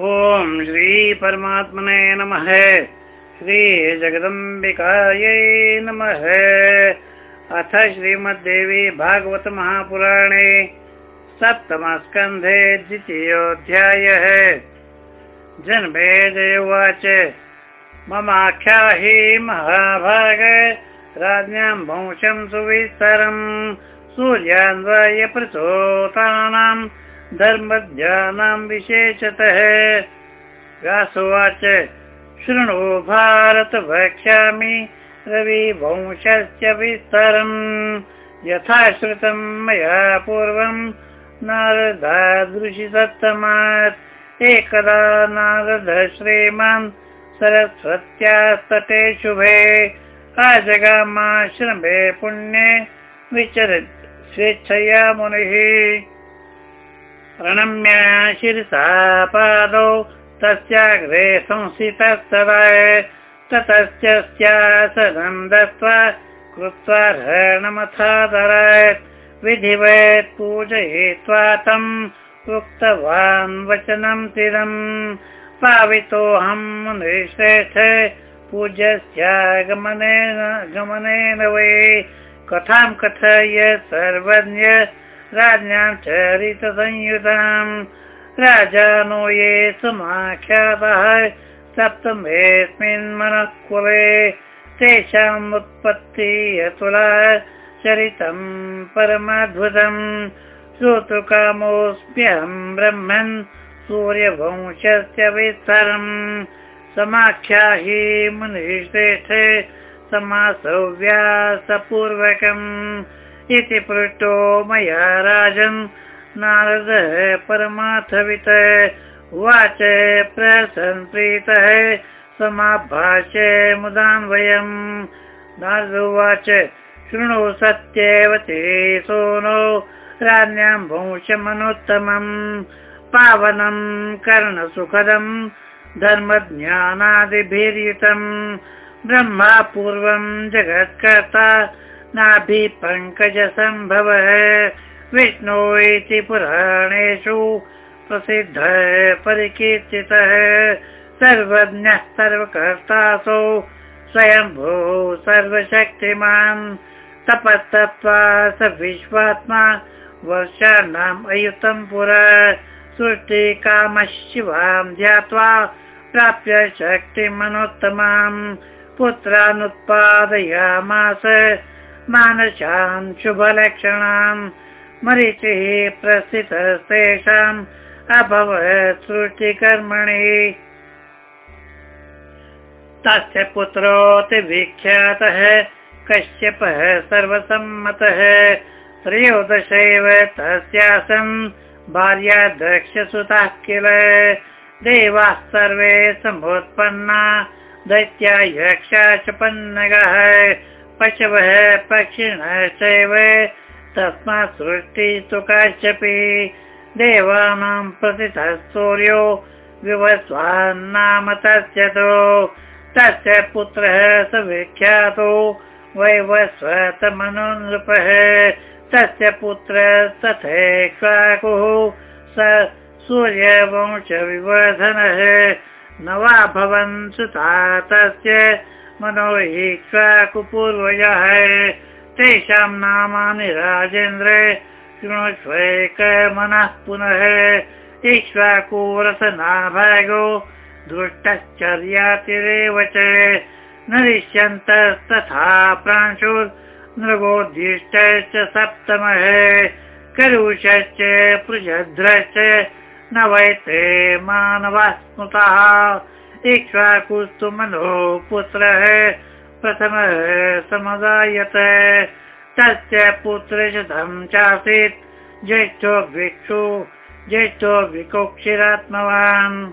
ॐ श्रीपरमात्मने नमः। श्रीजगदम्बिकायै नमः। अथ श्रीमद्देवी भागवत महापुराणे सप्तमस्कन्धे द्वितीयोऽध्यायः। जन्मेद उवाच। ममाख्या हि महाभाग। राज्ञां वंशं सुविस्तरम् सूर्यान्वय प्रचोतानाम् धर्मज्ञानां विशेषतः। व्यासोवाच शृणु भारत वक्ष्यामि रविवंशस्य विस्तरम्। यथा श्रुतं मया पूर्वं नारदादृशि सत्तमात् एकदा नारद श्रीमान् सरस्वत्यास्तटे शुभे। आजगामाश्रमे पुण्ये विचर स्वेच्छया मुनिः प्रणम्य शिरसा पादौ तस्याग्रे संस्थितस्तदा ततश्चासनं दत्त्वा कृत्वा हरणमथादरात् विधिवत् पूजयित्वा तम् उक्तवान् वचनं तिरम् पावितोऽहं मुनिश्रेष्ठ पूज्यस्यागमनेन गमनेन वै। कथां कथय सर्वज्ञ राज्ञां चरितसंयुताम्। राजानो ये समाख्यातः। सप्तमेऽस्मिन् मनः कुले तेषाम् उत्पत्ति अतुला। चरितं परमाद्भुतम्। श्रोतृकामोऽस्म्यहं ब्रह्मन्। सूर्यवंशस्य विस्तरम्। समाख्याहि मुनिश्रेष्ठ। समासव्यासपूर्वकम् इति पृष्टो मया राजन्। नारदः परमार्थवित उवाच प्रसन्प्रीतः समाभाष्य मुदान् वयम् नारद उवाच शृणु सत्येव ते सोनो राज्ञां वंशमनुत्तमम् पावनं कर्णसुखदम् धर्मज्ञानादिभिर्युतम् ब्रह्मा पूर्वं जगत्कर्ता नाभिपङ्कजसम्भवः विष्णु इति पुराणेषु प्रसिद्धः परिकीर्तितः सर्वज्ञः सर्वकर्तासौ स्वयम्भू सर्वशक्तिमान् तपस्तत्त्वा स विश्वात्मा वर्षाणाम् अयुतं पुरा सृष्टिकामः शिवां ध्यात्वा प्राप्य शक्तिमनोत्तमाम् पुत्रानुत्पादयामास मानसान् शुभलक्षणान् मरीचिः प्रस्थितस्तेषाम् अभवत् सृष्टिकर्मणि। तस्य पुत्रोऽति विख्यातः कश्यपः सर्वसम्मतः। त्रयोदशैव तस्यासन् भार्याध्यक्षसुताः किल। देवाः सर्वे समुत्पन्ना दैत्या यक्षा च पन्नगः पशवः पक्षिणश्चैव तस्मात् सृष्टिस्तु काश्यपि देवानां प्रतितः सूर्यो विवस्वान्नाम तस्य तु तस्य पुत्रः स विख्यातो वैवस्वतमनुनृपः तस्य पुत्र तथैक्ष्वाकुः स सूर्यवंशविवर्धनः। न वा भवन् सुता तस्य मनो इक्ष्वाकुपूर्वजः तेषां नामानि राजेन्द्र शृणुष्वैकमनः पुनः इक्ष्वाकुरसनाभागो दृष्टश्चर्यातिरेव च। नरिष्यन्तस्तथा प्रांशुर्नृगोद्दिष्टश्च सप्तमः करुषश्च पृषध्रश्च न वैते मानवाः स्मृतः मनो पुत्रः प्रथमः समुदायत। तस्य पुत्रशतं चासीत्। ज्येष्ठो भिक्षु ज्येष्ठो विकोक्षिरात्मवान्।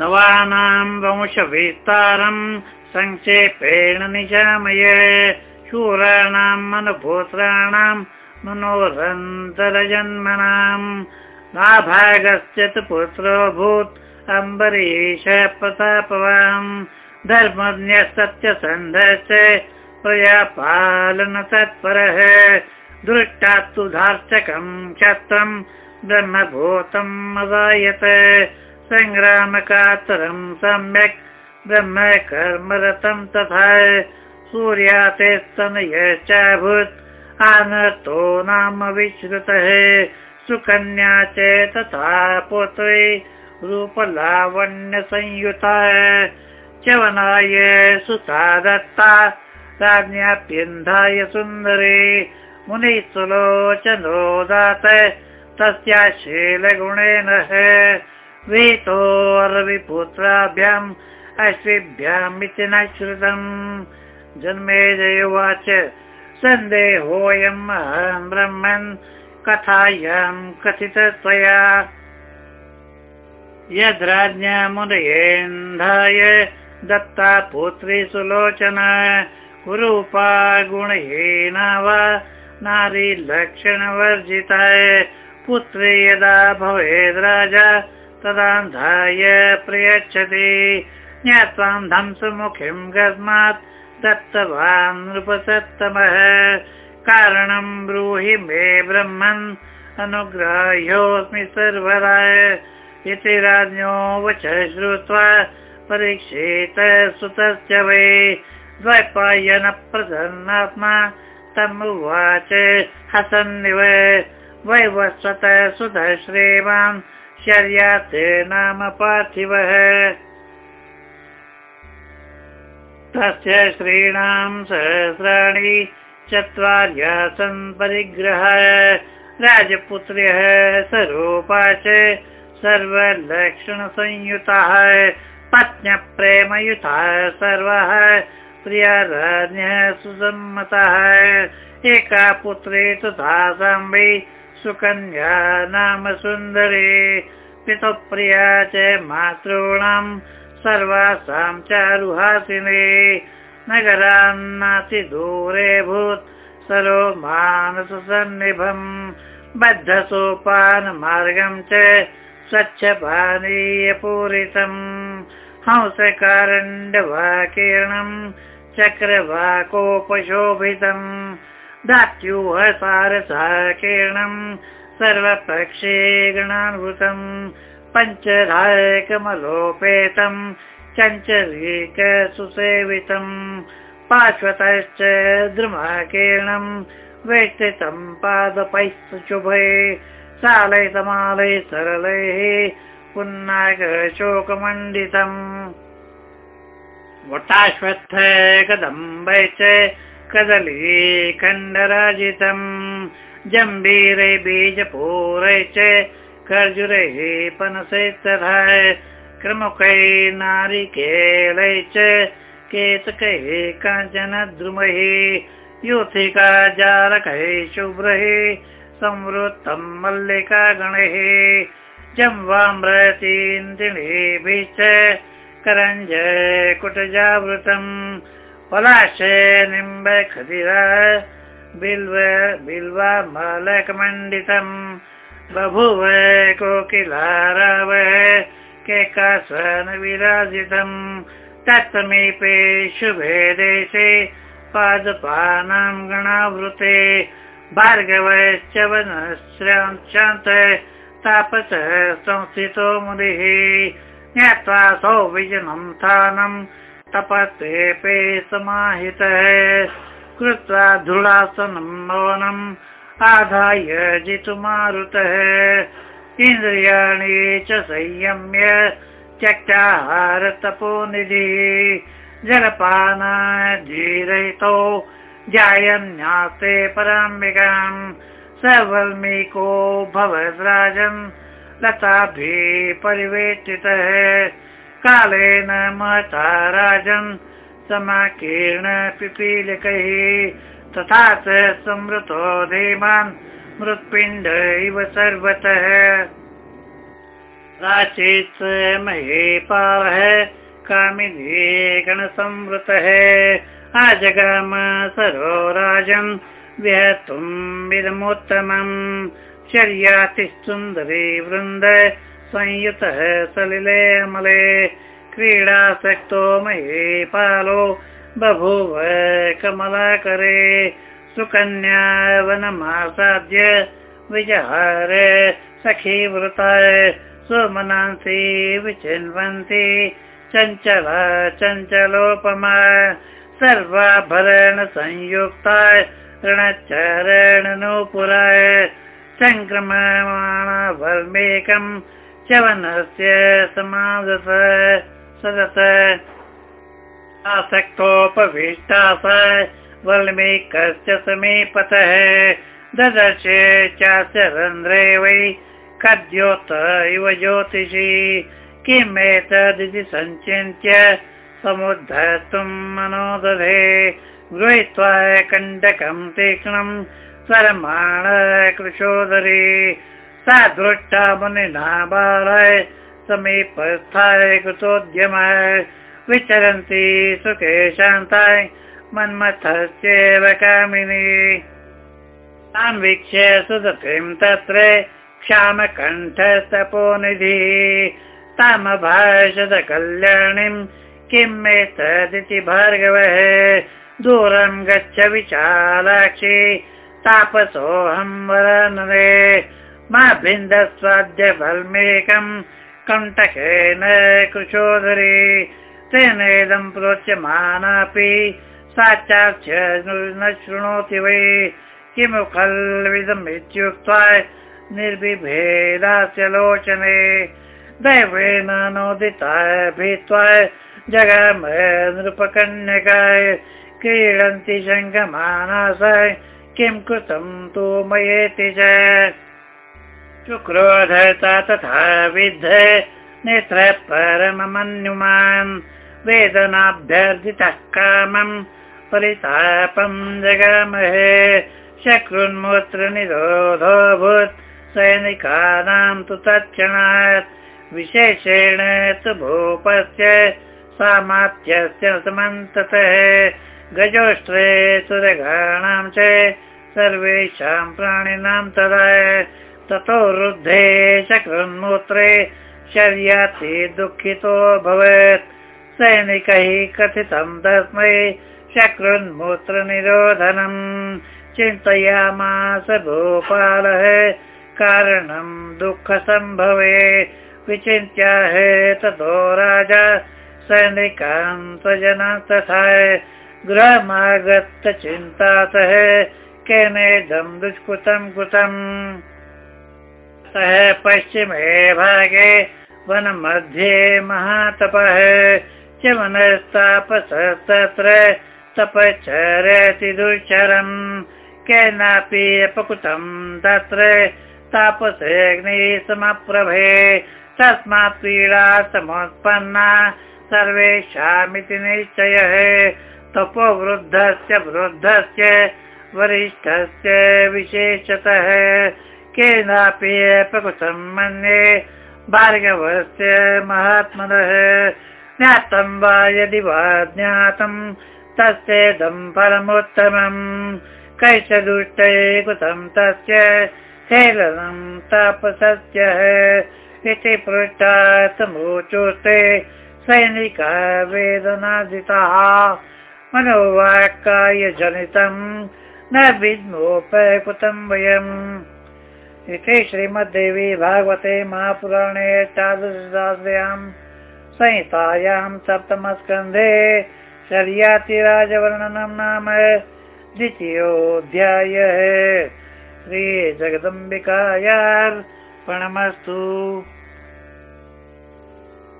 नवानां वंशविस्तारम् संक्षेपेण निशामय। शूराणाम् अनुभूत्राणां मनोरन्तरजन्मनाम् नाभागस्य तु पुत्रोऽभूत् अम्बरीश प्रतापवान् धर्मज्ञः सत्यसन्धश्च प्रजापालन तत्परः दृष्टात्तु धार्चकम् क्षत्रम् ब्रह्मभूतम् अवायत सङ्ग्रामकातरम् सम्यक् ब्रह्म कर्मरतं तथा सूर्याते स्तनयश्चाभूत् आनतो नाम विश्रुतः सुकन्या च तथा पुत्री रूपलावण्यसंयुता चवनाय सुता दत्ता राज्ञाप्यन्धाय सुन्दरे मुनिः सुलोचनो दात तस्या शीलगुणेन वीतोर्विपुत्राभ्याम् अश्विभ्यामिति न श्रुतम् जन्मे जयुवाच सन्देहोऽयम् ब्रह्मन् कथायाम् कथित त्वया यद्राज्ञा मुनयेन्धाय दत्ता पुत्री सुलोचना कुरूपा गुणहीना वा नारी लक्षणवर्जिता पुत्री यदा भवेद् राजा तदान्धाय प्रयच्छति। ज्ञात्वान्धं सुमुखीं गस्मात् दत्तवान् नृपसत्तमः। कारणं ब्रूहि मे ब्रह्मन् अनुग्राह्योऽस्मि सर्वदा इति राज्ञो वच श्रुत्वा परीक्षेत सुतस्य वै द्वैपायन प्रसन्नात्मा तमुवाच हसन्निव वैवस्वत सुत श्रीमान् शर्याते नाम पार्थिवः। तस्य श्रीणां सहस्राणि चत्वार्यासन् परिग्रह राजपुत्र्यः स्वरूपा च सर्वलक्षणसंयुताः पत्न्यप्रेमयुताः सर्वः प्रियराज्ञः सुसम्मतः एका पुत्री तथा साम्बे सुकन्या नाम सुन्दरी। पितुप्रिया च मातॄणां सर्वासां चारुहासिने। नगरान्नातिदूरे भूत् सरो मानससन्निभम् बद्धसोपानमार्गं च स्वच्छपानीयपूरितम् हंसकारण्डवाकीर्णम् चक्रवाकोपशोभितम्। दात्यूहसारसाकीर्णम् सर्वपक्षे गणानुभूतम् पञ्चधायकमलोपेतम् चञ्चरीक सुसेवितम् पार्श्वतश्च द्रुमाकीर्णम् वेष्टितम् पादपैः शुभे सालयितमालैः सरलैः पुन्नागशोकमण्डितम् वटाश्वत्थ कदम्बै च कदली खण्डराजितम्। जम्बीरै बीजपूरै च खर्जुरैः पनसै तथा क्रमुकै नारिकेलै च केतकैः काञ्चन द्रुमैः यूथिका जालकैः शुभ्रैः संवृत्तं मल्लिका गणैः जम्वाम्रतीन्दिभिश्च करञ्ज कुटजावृतम्। पलाशय निम्ब खदिरा बिल्व मलकमण्डितम् बभूव कोकिलाराव केकासन विराजितम्। तत्समीपे शुभे देशे पादपानां गणावृते भार्गवश्च वनश्रान्त तापस संस्थितो मुनिः ज्ञात्वा सौ विजनं स्थानं तपस्तेपे समाहितः। कृत्वा धृढासनं मौनम् आधाय जितुमारुतः। इन्द्रियाणि च संयम्य त्यक्ताहार तपोनिधिः जलपानाधीरहितो जायन्यास्ते पराम्बिकाम् स वल्मीको भवद् राजन् लताभिः परिवेष्टितः। कालेन महता राजन् समाकीर्ण पिपीलिकैः तथा च संवृतो धीमान् मृत्पिण्ड इव सर्वतः। राचित् महेपालः कामिनी गणसंवृतः आजगाम सरो राजन् व्यतुम् इदमुत्तमम् शर्यातिसुन्दरी वृन्द संयुतः सलिले अमले। क्रीडासक्तो महेपालो बभूव कमलाकरे। सुकन्या वनमासाद्य विजहार सखी वृताय सुमनांसि विचिन्वन्ति। चञ्चल चञ्चलोपमा सर्वाभरण संयुक्ताय ऋणचरणनुपुराय सङ्क्रममाणवल्मेकम् चवनस्य समादत सदत आसक्तोपविष्टा स वल्मीकस्य समीपतः ददर्श चास्य रन्ध्रे वै कद्योत इव ज्योतिषी। किमेतदिति सञ्चिन्त्य समुद्धर्तुम् मनोदधे गृहीत्वा कण्डकम् तीक्ष्णम् सरमाण कृशोदरी सा दृष्टा मुनिना बालाय समीपस्थाय कृतोद्यम विचरन्ति सुखे शान्ताय मन्मथस्येव कामिनी। तान् वीक्ष्य सुदतीं तत्र क्षामकण्ठस्तपोनिधि। तामभाषद कल्याणीम् किम् एतदिति भार्गवः? दूरं गच्छ विशालाक्षि, तापसोऽहं वरानरे। मा बिन्दस्वाद्य बल्मेकम् कण्टकेन कृशोदरी। तेनेदं प्रोच्यमानापि साक्षात् न शृणोति वै। किमु खल्विदम् इत्युक्त्वा निर्विभेदास्य लोचने। दैवेन नोदिता भीत्वा जगाम नृपकन्यकाय क्रीडन्ति शङ्गमानासाय किं कृतं तु मयेति च? सुक्रोधता तथा विद्ध नेत्र परममन्युमान्। वेदनाभ्यर्थितः कामम् परितापम् जगामहे। शक्रुन्मूत्र निरोधोऽभूत्। सैनिकानां तु तत्क्षणात्। विशेषेण तु भूपस्य सामात्यस्य समन्ततः गजोष्ट्रे सुरगाणां च सर्वेषां प्राणिनां तदा ततो रुद्धे शक्रुन्मूत्रे शर्याति दुःखितो भवेत्। सैनिकैः कथितं तस्मै शक्रुन्मूत्रनिरोधनम् चिन्तयामास भूपालः कारणं दुःखसम्भवे। विचिन्त्य ततो राजा सैनिकान् स्वजना तथा गृहमागत्य चिन्तातः केनेदं दुष्कृतं कृतम्। सः पश्चिमे भागे वनमध्ये महातपः च मनस्तापस तत्र तपश्चरति दुश्चरम् केनापि अपकृतं तत्र तापसेऽग्नि समप्रभे तस्मात् पीडा समुत्पन्ना सर्वेषामिति निश्चयः। तपोवृद्धस्य वृद्धस्य वरिष्ठस्य विशेषतः। केनापि प्रकृतं मन्ये भार्गवस्य महात्मनः। ज्ञातं वा यदि वा ज्ञातं तस्येदं परमोत्तमम्। कैशदुष्टे कृतं तस्य हेलनं तापसस्य। इति पृष्टा समोचोस्ते सैनिका वेदनादिताः मनोवाक्काय जनितं न विद्मोपकृतं वयम्। इति श्रीमद्देवी भागवते महापुराणे एकादशसहस्र्यां संहितायां सप्तमस्कन्धे शर्यातिराजवर्णनं नाम द्वितीयोऽध्यायः। श्रीजगदम्बिकायार्पणमस्तु